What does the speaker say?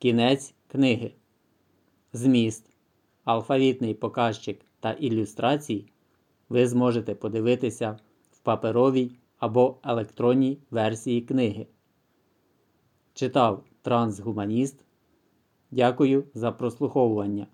Кінець книги. Зміст, алфавітний показчик та ілюстрації ви зможете подивитися в паперовій або електронній версії книги. Читав трансгуманіст. Дякую за прослуховування.